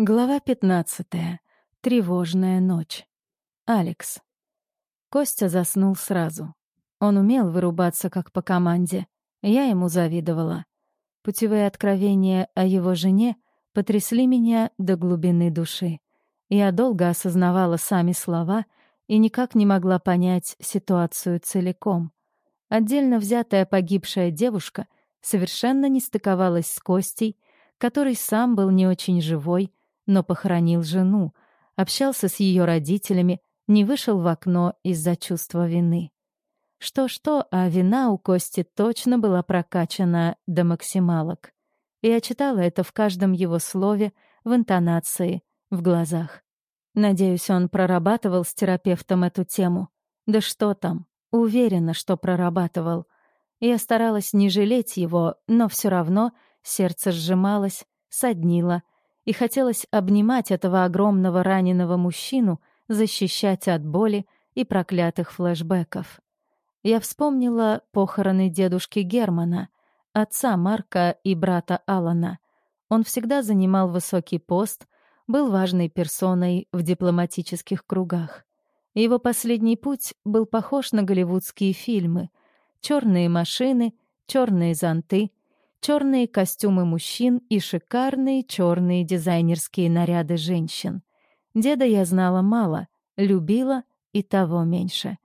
Глава 15. Тревожная ночь. Алекс. Костя заснул сразу. Он умел вырубаться как по команде. Я ему завидовала. Путевые откровения о его жене потрясли меня до глубины души. Я долго осознавала сами слова и никак не могла понять ситуацию целиком. Отдельно взятая погибшая девушка совершенно не стыковалась с Костей, который сам был не очень живой, но похоронил жену, общался с ее родителями, не вышел в окно из-за чувства вины. Что-что, а вина у Кости точно была прокачана до максималок. Я читала это в каждом его слове, в интонации, в глазах. Надеюсь, он прорабатывал с терапевтом эту тему. Да что там, уверена, что прорабатывал. Я старалась не жалеть его, но все равно сердце сжималось, соднило — и хотелось обнимать этого огромного раненого мужчину, защищать от боли и проклятых флэшбэков. Я вспомнила похороны дедушки Германа, отца Марка и брата Алана. Он всегда занимал высокий пост, был важной персоной в дипломатических кругах. Его последний путь был похож на голливудские фильмы. Черные машины, черные зонты, черные костюмы мужчин и шикарные черные дизайнерские наряды женщин. Деда я знала мало, любила и того меньше.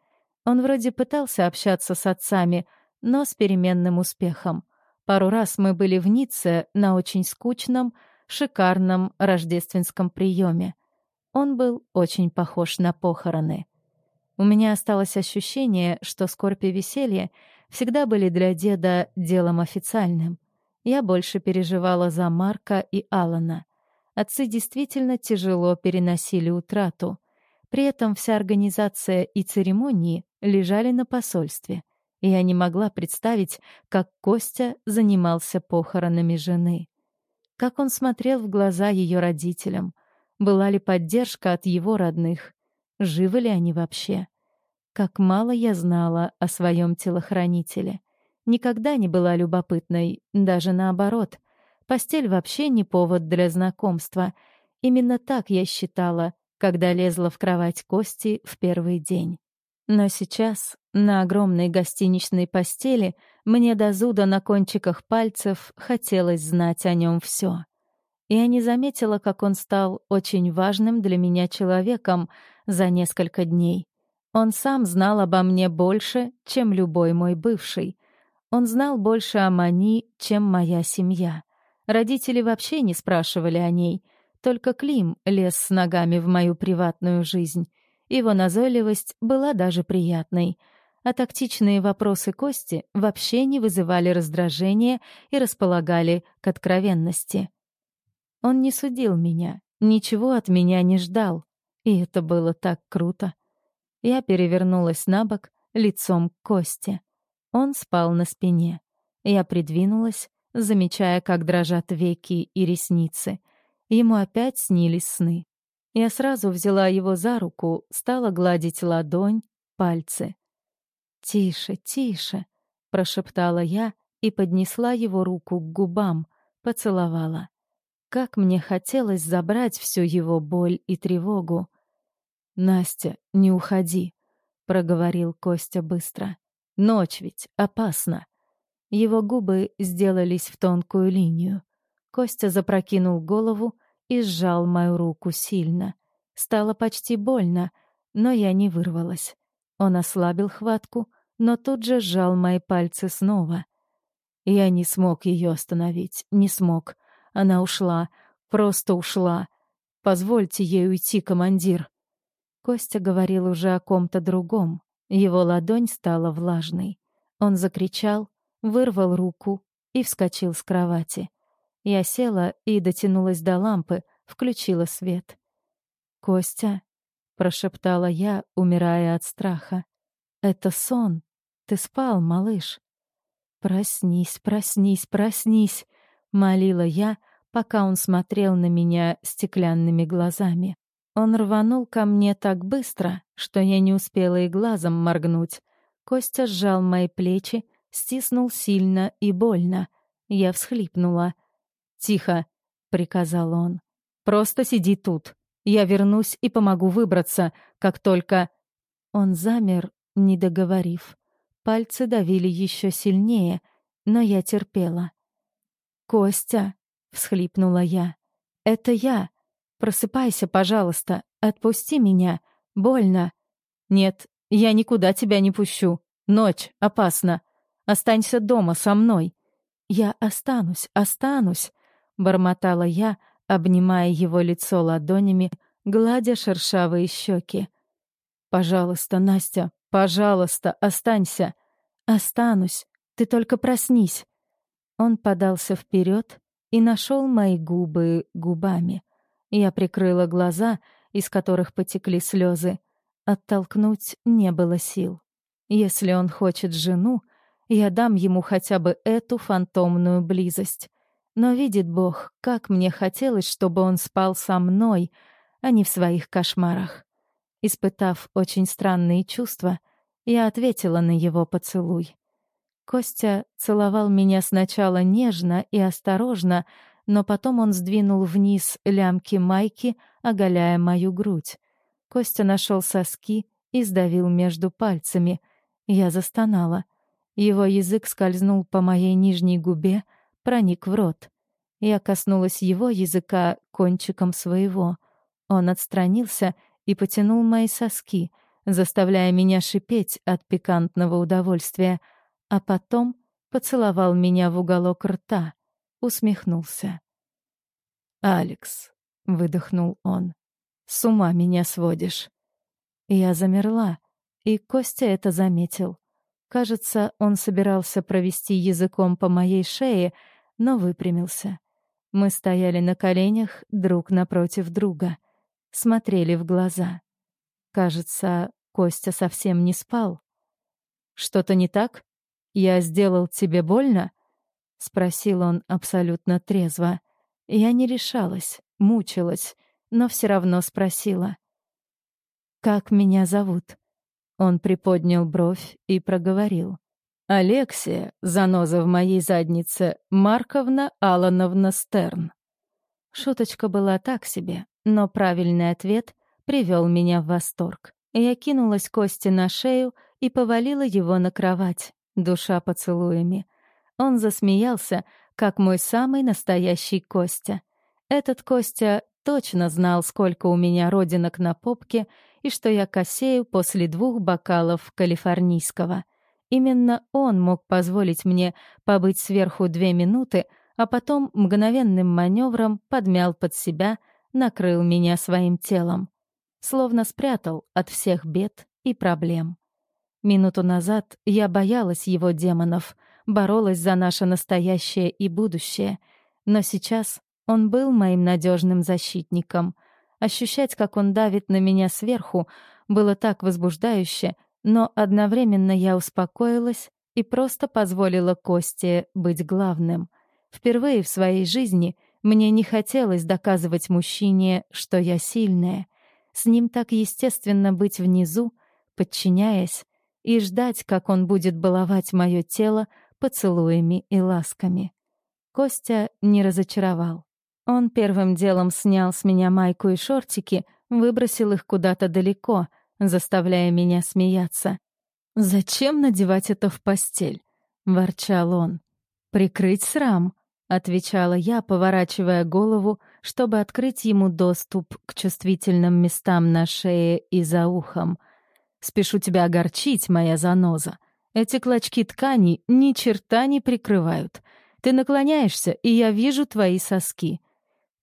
Он вроде пытался общаться с отцами, но с переменным успехом. Пару раз мы были в Ницце на очень скучном, шикарном рождественском приеме. Он был очень похож на похороны. У меня осталось ощущение, что скорбь и веселье всегда были для деда делом официальным. Я больше переживала за Марка и Алана. Отцы действительно тяжело переносили утрату. При этом вся организация и церемонии лежали на посольстве. И я не могла представить, как Костя занимался похоронами жены. Как он смотрел в глаза ее родителям. Была ли поддержка от его родных? Живы ли они вообще? Как мало я знала о своем телохранителе — никогда не была любопытной, даже наоборот. Постель вообще не повод для знакомства. Именно так я считала, когда лезла в кровать Кости в первый день. Но сейчас, на огромной гостиничной постели, мне до зуда на кончиках пальцев хотелось знать о нем все. Я не заметила, как он стал очень важным для меня человеком за несколько дней. Он сам знал обо мне больше, чем любой мой бывший. Он знал больше о Мани, чем моя семья. Родители вообще не спрашивали о ней. Только Клим лез с ногами в мою приватную жизнь. Его назойливость была даже приятной. А тактичные вопросы Кости вообще не вызывали раздражения и располагали к откровенности. Он не судил меня, ничего от меня не ждал. И это было так круто. Я перевернулась на бок, лицом к Косте. Он спал на спине. Я придвинулась, замечая, как дрожат веки и ресницы. Ему опять снились сны. Я сразу взяла его за руку, стала гладить ладонь, пальцы. «Тише, тише», — прошептала я и поднесла его руку к губам, поцеловала. Как мне хотелось забрать всю его боль и тревогу. «Настя, не уходи», — проговорил Костя быстро. Ночь ведь опасна. Его губы сделались в тонкую линию. Костя запрокинул голову и сжал мою руку сильно. Стало почти больно, но я не вырвалась. Он ослабил хватку, но тут же сжал мои пальцы снова. Я не смог ее остановить, не смог. Она ушла, просто ушла. Позвольте ей уйти, командир. Костя говорил уже о ком-то другом, его ладонь стала влажной. Он закричал, вырвал руку и вскочил с кровати. Я села и дотянулась до лампы, включила свет. «Костя», — прошептала я, умирая от страха, — «это сон. Ты спал, малыш». «Проснись, проснись, проснись», — молила я, пока он смотрел на меня стеклянными глазами. Он рванул ко мне так быстро, что я не успела и глазом моргнуть. Костя сжал мои плечи, стиснул сильно и больно. Я всхлипнула. «Тихо», — приказал он. Просто сиди тут. Я вернусь и помогу выбраться, как только...» Он замер, не договорив. Пальцы давили еще сильнее, но я терпела. «Костя!» — всхлипнула я. «Это я! Просыпайся, пожалуйста! Отпусти меня! Больно!» «Нет, я никуда тебя не пущу! Ночь, опасно! Останься дома со мной!» «Я останусь, останусь!» — бормотала я, обнимая его лицо ладонями, гладя шершавые щеки. «Пожалуйста, Настя, пожалуйста, останься!» «Останусь, ты только проснись!» Он подался вперед и нашел мои губы губами. Я прикрыла глаза, из которых потекли слезы. Оттолкнуть не было сил. Если он хочет жену, я дам ему хотя бы эту фантомную близость. Но видит Бог, как мне хотелось, чтобы он спал со мной, а не в своих кошмарах. Испытав очень странные чувства, я ответила на его поцелуй. Костя целовал меня сначала нежно и осторожно, но потом он сдвинул вниз лямки майки, оголяя мою грудь. Костя нашел соски и сдавил между пальцами. Я застонала. Его язык скользнул по моей нижней губе, проник в рот. Я коснулась его языка кончиком своего. Он отстранился и потянул мои соски, заставляя меня шипеть от пикантного удовольствия, а потом поцеловал меня в уголок рта, усмехнулся. «Алекс», — выдохнул он, — «с ума меня сводишь». Я замерла, и Костя это заметил. Кажется, он собирался провести языком по моей шее, но выпрямился. Мы стояли на коленях друг напротив друга, смотрели в глаза. Кажется, Костя совсем не спал. «Что-то не так? Я сделал тебе больно?» — спросил он абсолютно трезво. Я не решалась, мучилась, но все равно спросила. «Как меня зовут?» Он приподнял бровь и проговорил. «Алексия, заноза в моей заднице, Марковна Алановна Стерн». Шуточка была так себе, но правильный ответ привел меня в восторг. Я кинулась Косте на шею и повалила его на кровать, душа поцелуями. Он засмеялся, как мой самый настоящий Костя. Этот Костя точно знал, сколько у меня родинок на попке и что я косею после двух бокалов калифорнийского. Именно он мог позволить мне побыть сверху две минуты, а потом мгновенным маневром подмял под себя, накрыл меня своим телом. Словно спрятал от всех бед и проблем. Минуту назад я боялась его демонов, боролась за наше настоящее и будущее, но сейчас он был моим надежным защитником. Ощущать, как он давит на меня сверху, было так возбуждающе, но одновременно я успокоилась и просто позволила Косте быть главным. Впервые в своей жизни мне не хотелось доказывать мужчине, что я сильная. С ним так естественно быть внизу, подчиняясь, и ждать, как он будет баловать мое тело поцелуями и ласками. Костя не разочаровал. Он первым делом снял с меня майку и шортики, выбросил их куда-то далеко, заставляя меня смеяться. «Зачем надевать это в постель?» — ворчал он. «Прикрыть срам», — отвечала я, поворачивая голову, чтобы открыть ему доступ к чувствительным местам на шее и за ухом. «Спешу тебя огорчить, моя заноза. Эти клочки ткани ни черта не прикрывают. Ты наклоняешься, и я вижу твои соски.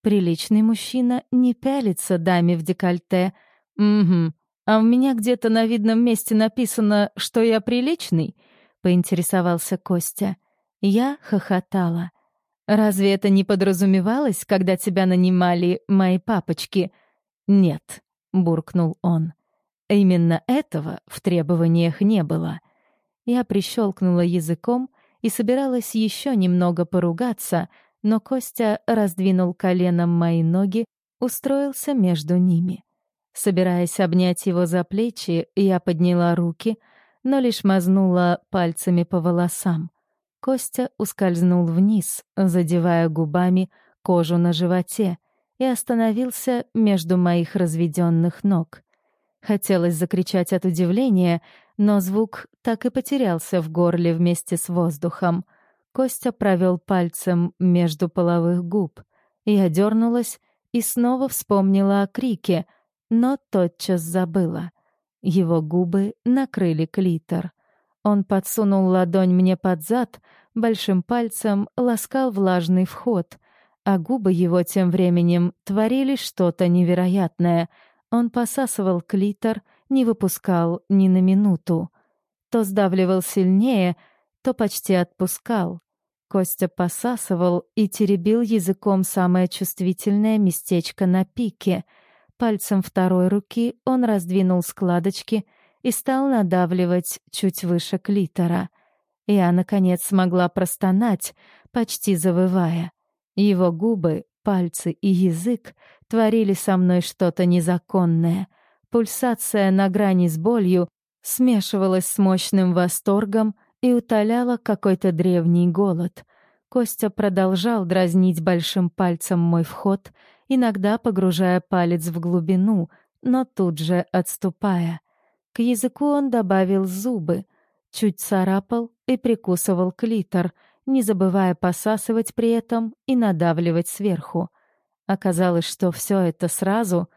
Приличный мужчина не пялится даме в декольте. Угу. А у меня где-то на видном месте написано, что я приличный? Поинтересовался Костя. Я хохотала. Разве это не подразумевалось, когда тебя нанимали мои папочки? Нет, буркнул он. Именно этого в требованиях не было. Я прищелкнула языком и собиралась еще немного поругаться, но Костя раздвинул коленом мои ноги, устроился между ними. Собираясь обнять его за плечи, я подняла руки, но лишь мазнула пальцами по волосам. Костя ускользнул вниз, задевая губами кожу на животе. и остановился между моих разведенных ног. Хотелось закричать от удивления, но звук так и потерялся в горле вместе с воздухом. Костя провел пальцем между половых губ. Я дернулась и снова вспомнила о крике, но тотчас забыла. Его губы накрыли клитор. Он подсунул ладонь мне под зад, большим пальцем ласкал влажный вход, а губы его тем временем творили что-то невероятное. Он посасывал клитор, не выпускал ни на минуту. То сдавливал сильнее, то почти отпускал. Костя посасывал и теребил языком самое чувствительное местечко на пике. Пальцем второй руки он раздвинул складочки и стал надавливать чуть выше клитора. Я, наконец, смогла простонать, почти завывая. Его губы, пальцы и язык творили со мной что-то незаконное. Пульсация на грани с болью смешивалась с мощным восторгом и утоляла какой-то древний голод. Костя продолжал дразнить большим пальцем мой вход, иногда погружая палец в глубину, но тут же отступая. К языку он добавил зубы, чуть царапал и прикусывал клитор, не забывая посасывать при этом и надавливать сверху. Оказалось, что все это сразу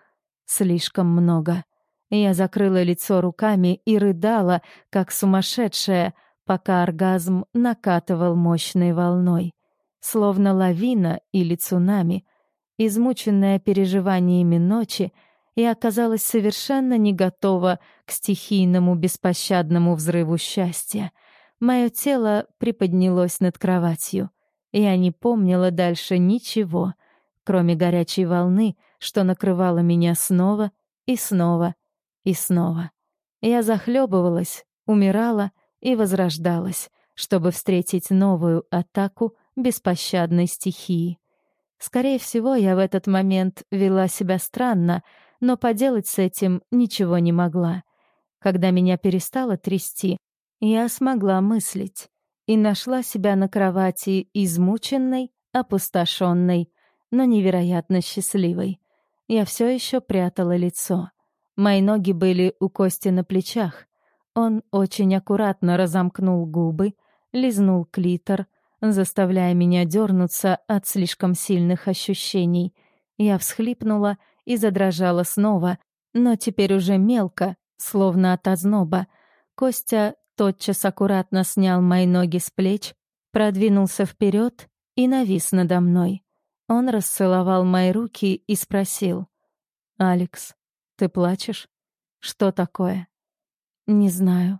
слишком много. Я закрыла лицо руками и рыдала, как сумасшедшая, пока оргазм накатывал мощной волной. Словно лавина или цунами. Измученная переживаниями ночи, я оказалась совершенно не готова к стихийному беспощадному взрыву счастья. Мое тело приподнялось над кроватью. Я не помнила дальше ничего, кроме горячей волны, что накрывала меня снова и снова и снова. Я захлебывалась, умирала и возрождалась, чтобы встретить новую атаку беспощадной стихии. Скорее всего, я в этот момент вела себя странно, но поделать с этим ничего не могла. Когда меня перестало трясти, я смогла мыслить и нашла себя на кровати измученной, опустошенной, но невероятно счастливой. Я все еще прятала лицо. Мои ноги были у Кости на плечах. Он очень аккуратно разомкнул губы, лизнул клитор, заставляя меня дернуться от слишком сильных ощущений. Я всхлипнула и задрожала снова, но теперь уже мелко, словно от озноба. Костя тотчас аккуратно снял мои ноги с плеч, продвинулся вперед и навис надо мной. Он расцеловал мои руки и спросил. «Алекс, ты плачешь? Что такое?» «Не знаю».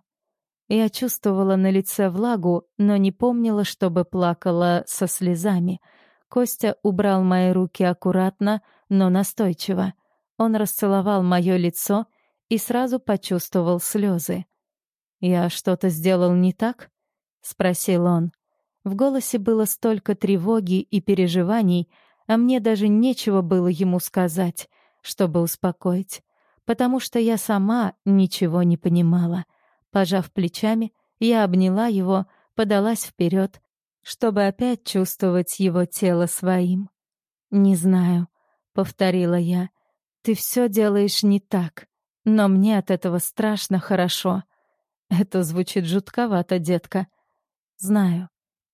Я чувствовала на лице влагу, но не помнила, чтобы плакала со слезами. Костя убрал мои руки аккуратно, но настойчиво. Он расцеловал мое лицо и сразу почувствовал слезы. «Я что-то сделал не так?» — спросил он. В голосе было столько тревоги и переживаний, а мне даже нечего было ему сказать, чтобы успокоить потому что я сама ничего не понимала. Пожав плечами, я обняла его, подалась вперед, чтобы опять чувствовать его тело своим. «Не знаю», — повторила я, — «ты все делаешь не так, но мне от этого страшно хорошо». Это звучит жутковато, детка. Знаю.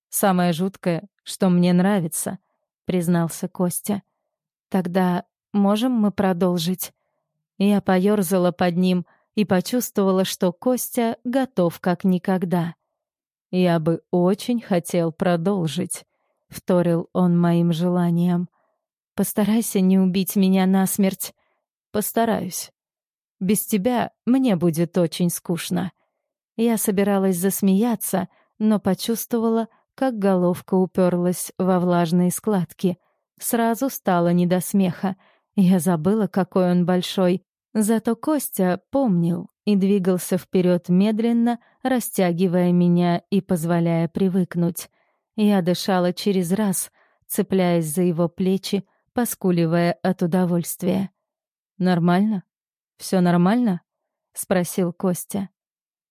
Самое жуткое, что мне нравится, признался Костя. Тогда можем мы продолжить? Я поёрзала под ним и почувствовала, что Костя готов как никогда. «Я бы очень хотел продолжить», — вторил он моим желанием. «Постарайся не убить меня насмерть». «Постараюсь. Без тебя мне будет очень скучно». Я собиралась засмеяться, но почувствовала, как головка уперлась во влажные складки. Сразу стало не до смеха. Я забыла, какой он большой, Зато Костя помнил и двигался вперед медленно, растягивая меня и позволяя привыкнуть. Я дышала через раз, цепляясь за его плечи, поскуливая от удовольствия. «Нормально? Все нормально?» — спросил Костя.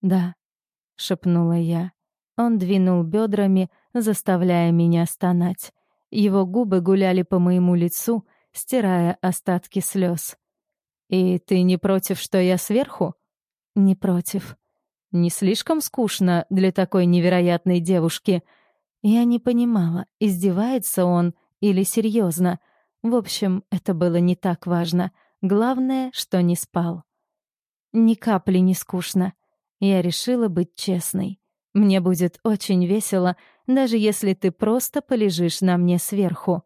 «Да», — шепнула я. Он двинул бедрами, заставляя меня стонать. Его губы гуляли по моему лицу, стирая остатки слез. «И ты не против, что я сверху?» «Не против». «Не слишком скучно для такой невероятной девушки?» Я не понимала, издевается он или серьезно. В общем, это было не так важно. Главное, что не спал. Ни капли не скучно. Я решила быть честной. Мне будет очень весело, даже если ты просто полежишь на мне сверху.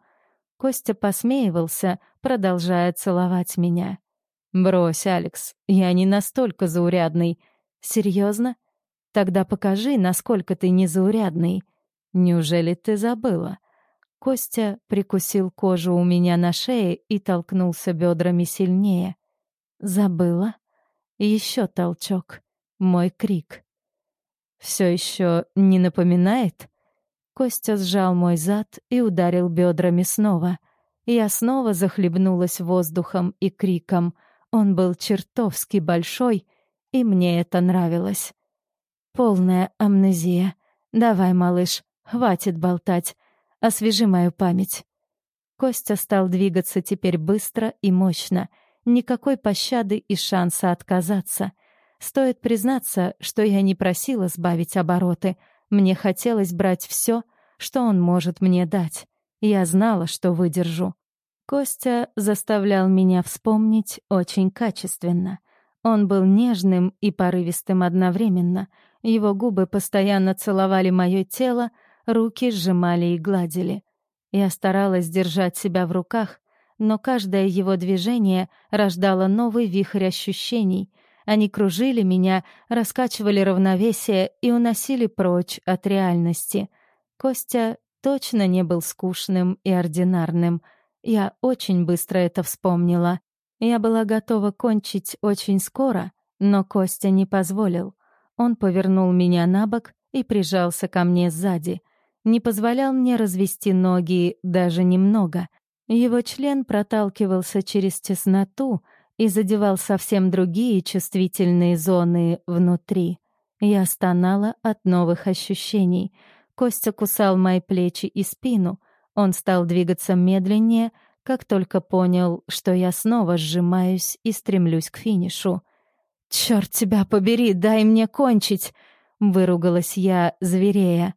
Костя посмеивался, продолжая целовать меня. «Брось, Алекс, я не настолько заурядный. Серьезно? Тогда покажи, насколько ты незаурядный. Неужели ты забыла?» Костя прикусил кожу у меня на шее и толкнулся бедрами сильнее. «Забыла?» Еще толчок. Мой крик. Все еще не напоминает? Костя сжал мой зад и ударил бедрами снова. Я снова захлебнулась воздухом и криком. Он был чертовски большой, и мне это нравилось. Полная амнезия. Давай, малыш, хватит болтать. Освежи мою память. Костя стал двигаться теперь быстро и мощно. Никакой пощады и шанса отказаться. Стоит признаться, что я не просила сбавить обороты. Мне хотелось брать все, что он может мне дать. Я знала, что выдержу. Костя заставлял меня вспомнить очень качественно. Он был нежным и порывистым одновременно. Его губы постоянно целовали мое тело, руки сжимали и гладили. Я старалась держать себя в руках, но каждое его движение рождало новый вихрь ощущений — они кружили меня, раскачивали равновесие и уносили прочь от реальности. Костя точно не был скучным и ординарным. Я очень быстро это вспомнила. Я была готова кончить очень скоро, но Костя не позволил. Он повернул меня на бок и прижался ко мне сзади. Не позволял мне развести ноги даже немного. Его член проталкивался через тесноту, и задевал совсем другие чувствительные зоны внутри. Я стонала от новых ощущений. Костя кусал мои плечи и спину. Он стал двигаться медленнее, как только понял, что я снова сжимаюсь и стремлюсь к финишу. «Чёрт тебя побери, дай мне кончить!» — выругалась я, зверея.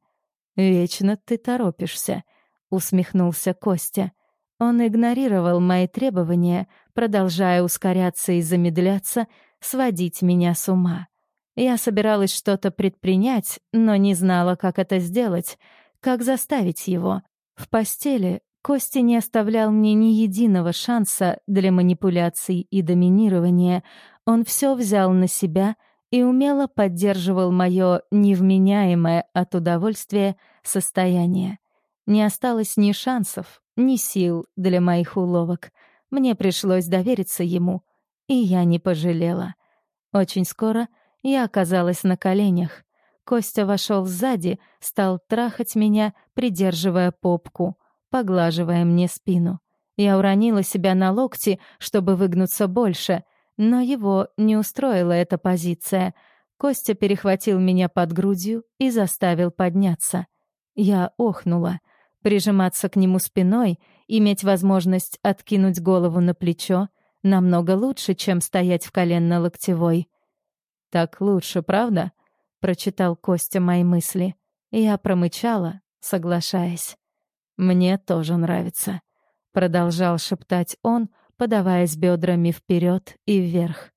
«Вечно ты торопишься», — усмехнулся Костя. Он игнорировал мои требования, продолжая ускоряться и замедляться, сводить меня с ума. Я собиралась что-то предпринять, но не знала, как это сделать, как заставить его. В постели Костя не оставлял мне ни единого шанса для манипуляций и доминирования. Он все взял на себя и умело поддерживал мое невменяемое от удовольствия состояние. Не осталось ни шансов, ни сил для моих уловок. Мне пришлось довериться ему, и я не пожалела. Очень скоро я оказалась на коленях. Костя вошел сзади, стал трахать меня, придерживая попку, поглаживая мне спину. Я уронила себя на локти, чтобы выгнуться больше, но его не устроила эта позиция. Костя перехватил меня под грудью и заставил подняться. Я охнула — Прижиматься к нему спиной, иметь возможность откинуть голову на плечо намного лучше, чем стоять в коленно-локтевой. «Так лучше, правда?» — прочитал Костя мои мысли. Я промычала, соглашаясь. «Мне тоже нравится», — продолжал шептать он, подаваясь бедрами вперед и вверх.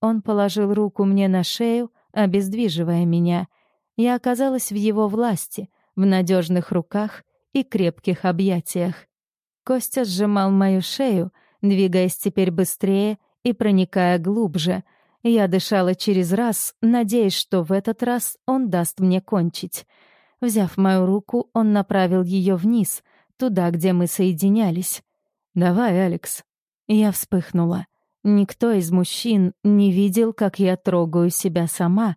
Он положил руку мне на шею, обездвиживая меня. Я оказалась в его власти, в надежных руках и крепких объятиях. Костя сжимал мою шею, двигаясь теперь быстрее и проникая глубже. Я дышала через раз, надеясь, что в этот раз он даст мне кончить. Взяв мою руку, он направил ее вниз, туда, где мы соединялись. «Давай, Алекс». Я вспыхнула. Никто из мужчин не видел, как я трогаю себя сама.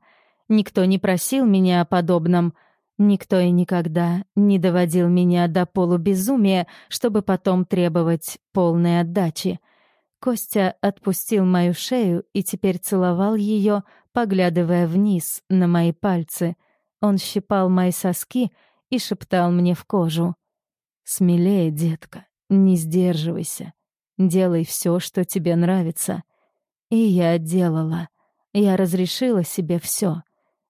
Никто не просил меня о подобном — Никто и никогда не доводил меня до полубезумия, чтобы потом требовать полной отдачи. Костя отпустил мою шею и теперь целовал ее, поглядывая вниз на мои пальцы. Он щипал мои соски и шептал мне в кожу. «Смелее, детка, не сдерживайся. Делай все, что тебе нравится. И я делала. Я разрешила себе все.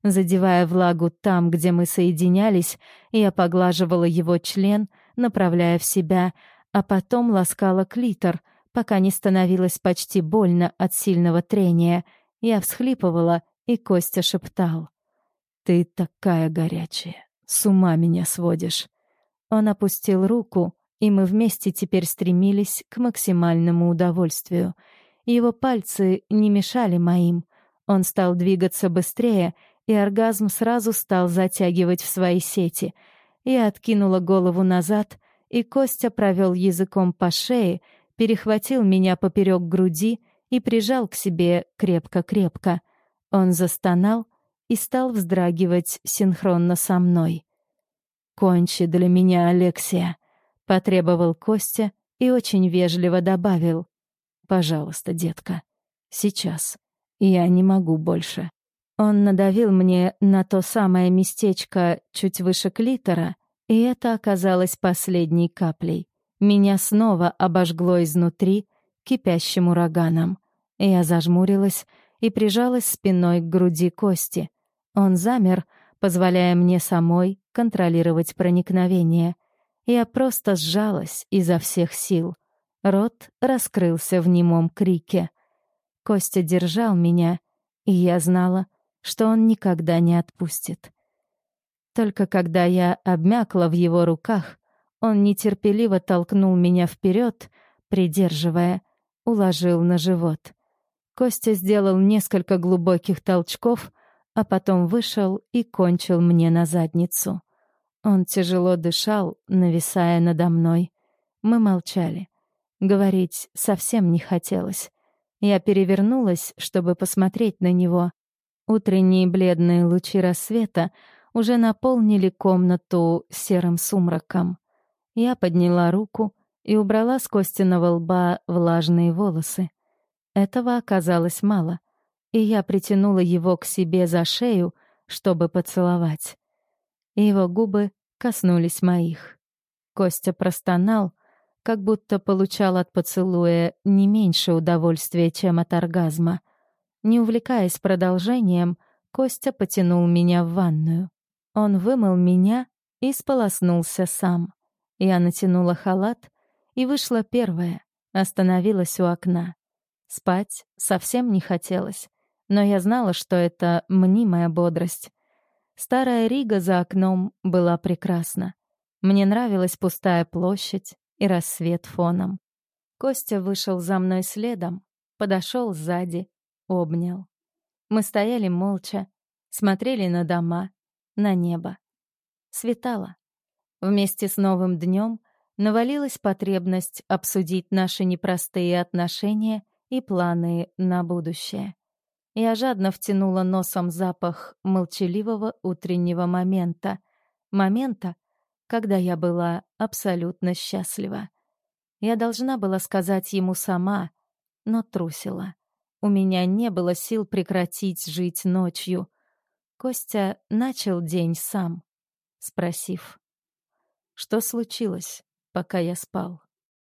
Задевая влагу там, где мы соединялись, я поглаживала его член, направляя в себя, а потом ласкала клитор, пока не становилось почти больно от сильного трения. Я всхлипывала, и Костя шептал. «Ты такая горячая, с ума меня сводишь». Он опустил руку, и мы вместе теперь стремились к максимальному удовольствию. Его пальцы не мешали моим. Он стал двигаться быстрее, и оргазм сразу стал затягивать в свои сети. Я откинула голову назад, и Костя провел языком по шее, перехватил меня поперек груди и прижал к себе крепко-крепко. Он застонал и стал вздрагивать синхронно со мной. «Кончи для меня, Алексия», — потребовал Костя и очень вежливо добавил. «Пожалуйста, детка, сейчас. Я не могу больше». Он надавил мне на то самое местечко чуть выше клитора, и это оказалось последней каплей. Меня снова обожгло изнутри кипящим ураганом. Я зажмурилась и прижалась спиной к груди Кости. Он замер, позволяя мне самой контролировать проникновение. Я просто сжалась изо всех сил. Рот раскрылся в немом крике. Костя держал меня, и я знала — что он никогда не отпустит. Только когда я обмякла в его руках, он нетерпеливо толкнул меня вперед, придерживая, уложил на живот. Костя сделал несколько глубоких толчков, а потом вышел и кончил мне на задницу. Он тяжело дышал, нависая надо мной. Мы молчали. Говорить совсем не хотелось. Я перевернулась, чтобы посмотреть на него, Утренние бледные лучи рассвета уже наполнили комнату серым сумраком. Я подняла руку и убрала с Костиного лба влажные волосы. Этого оказалось мало, и я притянула его к себе за шею, чтобы поцеловать. Его губы коснулись моих. Костя простонал, как будто получал от поцелуя не меньше удовольствия, чем от оргазма. Не увлекаясь продолжением, Костя потянул меня в ванную. Он вымыл меня и сполоснулся сам. Я натянула халат и вышла первая, остановилась у окна. Спать совсем не хотелось, но я знала, что это мнимая бодрость. Старая Рига за окном была прекрасна. Мне нравилась пустая площадь и рассвет фоном. Костя вышел за мной следом, подошел сзади обнял. Мы стояли молча, смотрели на дома, на небо. Светало. Вместе с новым днем навалилась потребность обсудить наши непростые отношения и планы на будущее. Я жадно втянула носом запах молчаливого утреннего момента. Момента, когда я была абсолютно счастлива. Я должна была сказать ему сама, но трусила. У меня не было сил прекратить жить ночью. Костя начал день сам, спросив, что случилось, пока я спал.